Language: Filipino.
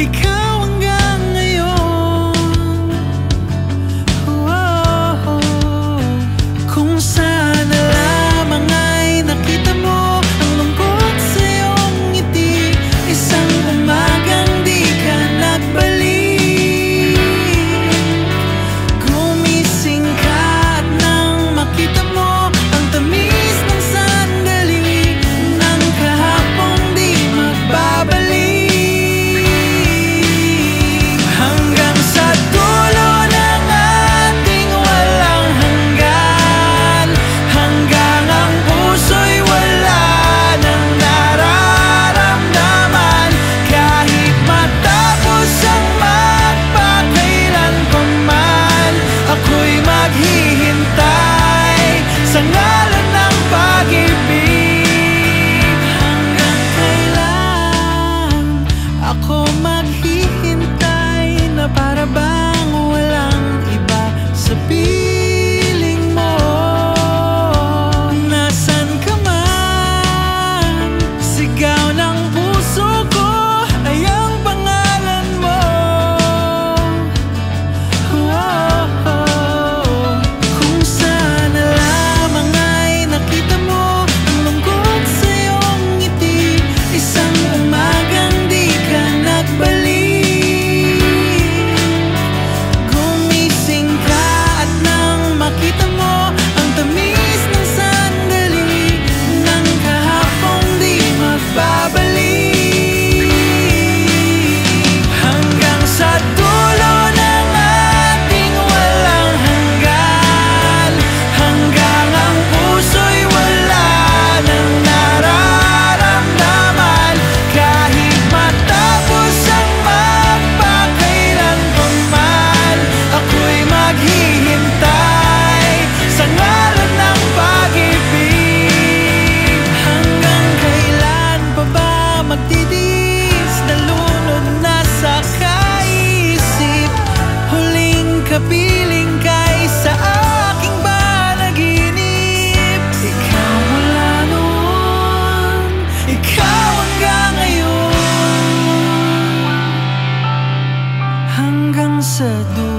It ikaw hanggang ngayon Hanggang sa dulo